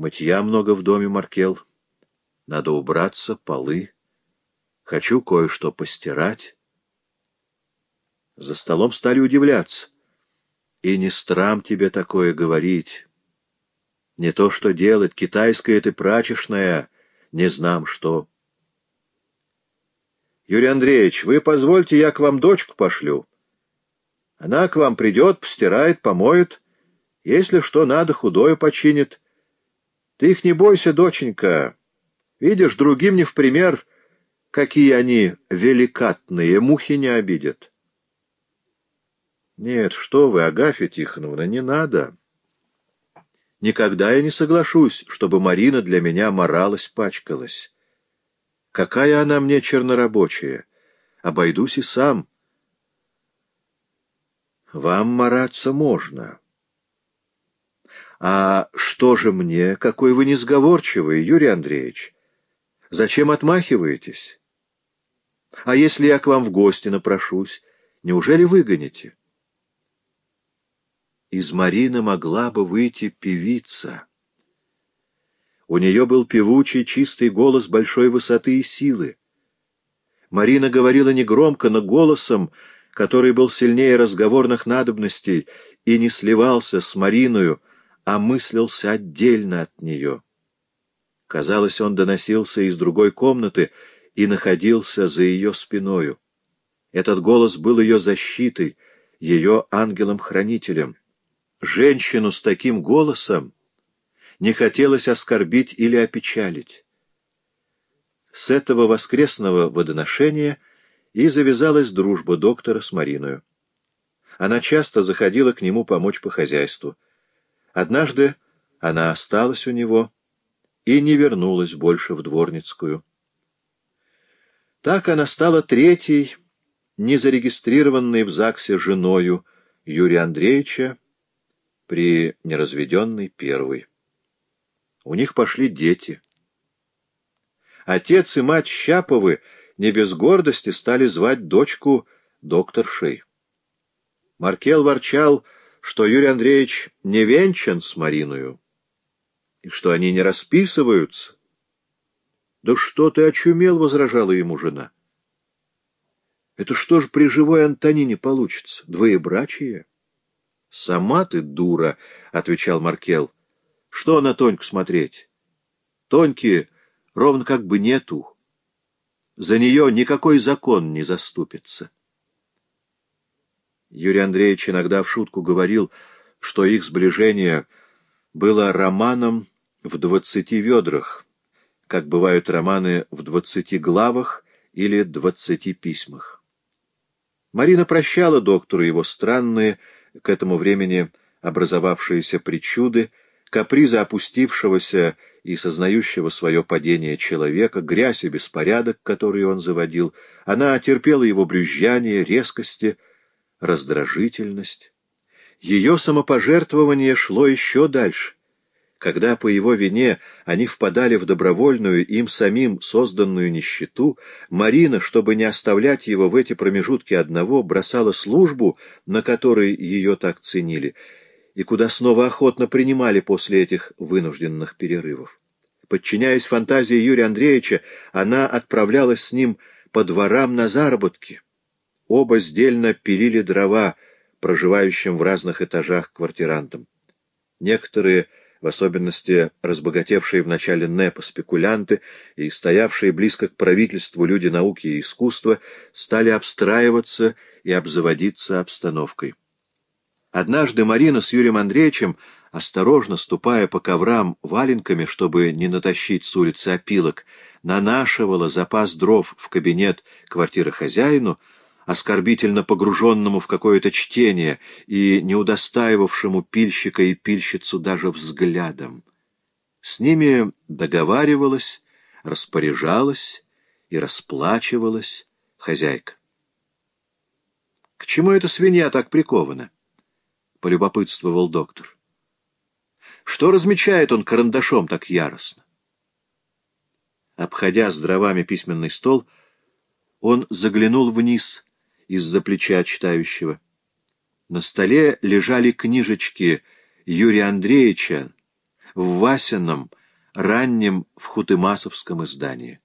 Мытья много в доме, Маркел. Надо убраться, полы. Хочу кое-что постирать. За столом стали удивляться. И не страм тебе такое говорить. Не то что делать, китайская ты прачечная, не знам что. Юрий Андреевич, вы позвольте, я к вам дочку пошлю. Она к вам придет, постирает, помоет. Если что надо, худое починит. Ты их не бойся, доченька. Видишь, другим не в пример, какие они великатные, мухи не обидят. Нет, что вы, Агафья Тихоновна, не надо. Никогда я не соглашусь, чтобы Марина для меня моралась, пачкалась. Какая она мне чернорабочая? Обойдусь и сам. Вам мараться можно. А что же мне, какой вы несговорчивый, Юрий Андреевич? Зачем отмахиваетесь? А если я к вам в гости напрошусь, неужели выгоните? Из Марины могла бы выйти певица. У нее был певучий, чистый голос большой высоты и силы. Марина говорила негромко, но голосом, который был сильнее разговорных надобностей и не сливался с Мариною, а мыслился отдельно от нее. Казалось, он доносился из другой комнаты и находился за ее спиною. Этот голос был ее защитой, ее ангелом-хранителем. Женщину с таким голосом не хотелось оскорбить или опечалить. С этого воскресного водоношения и завязалась дружба доктора с Мариною. Она часто заходила к нему помочь по хозяйству. Однажды она осталась у него и не вернулась больше в Дворницкую. Так она стала третьей, незарегистрированной в ЗАГСе женою Юрия Андреевича при неразведенной первой. У них пошли дети. Отец и мать Щаповы не без гордости стали звать дочку докторшей. Маркел ворчал, что Юрий Андреевич не венчан с Мариною, и что они не расписываются. «Да что ты очумел?» — возражала ему жена. «Это что ж при живой Антонине получится? Двоебрачие?» «Сама ты дура», — отвечал Маркел. Что на Тоньку смотреть? Тоньки ровно как бы нету. За нее никакой закон не заступится. Юрий Андреевич иногда в шутку говорил, что их сближение было романом в двадцати ведрах, как бывают романы в двадцати главах или двадцати письмах. Марина прощала доктору его странные, к этому времени образовавшиеся причуды, капризы опустившегося и сознающего свое падение человека, грязь и беспорядок, который он заводил, она терпела его брюзжание, резкости, раздражительность. Ее самопожертвование шло еще дальше. Когда по его вине они впадали в добровольную, им самим созданную нищету, Марина, чтобы не оставлять его в эти промежутки одного, бросала службу, на которой ее так ценили, и куда снова охотно принимали после этих вынужденных перерывов. Подчиняясь фантазии Юрия Андреевича, она отправлялась с ним по дворам на заработки. Оба сдельно пилили дрова, проживающим в разных этажах квартирантам. Некоторые, в особенности разбогатевшие в начале НЭПа спекулянты и стоявшие близко к правительству люди науки и искусства, стали обстраиваться и обзаводиться обстановкой. Однажды Марина с Юрием Андреевичем, осторожно ступая по коврам валенками, чтобы не натащить с улицы опилок, нанашивала запас дров в кабинет квартиры хозяину, оскорбительно погруженному в какое-то чтение и не удостаивавшему пильщика и пильщицу даже взглядом. С ними договаривалась, распоряжалась и расплачивалась хозяйка. К чему эта свинья так прикована? — полюбопытствовал доктор. Что размечает он карандашом так яростно? Обходя с дровами письменный стол, он заглянул вниз из-за плеча читающего. На столе лежали книжечки Юрия Андреевича, в Васином, раннем в Хутымасовском издании.